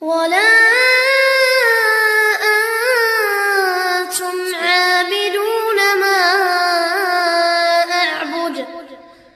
ولا أنتم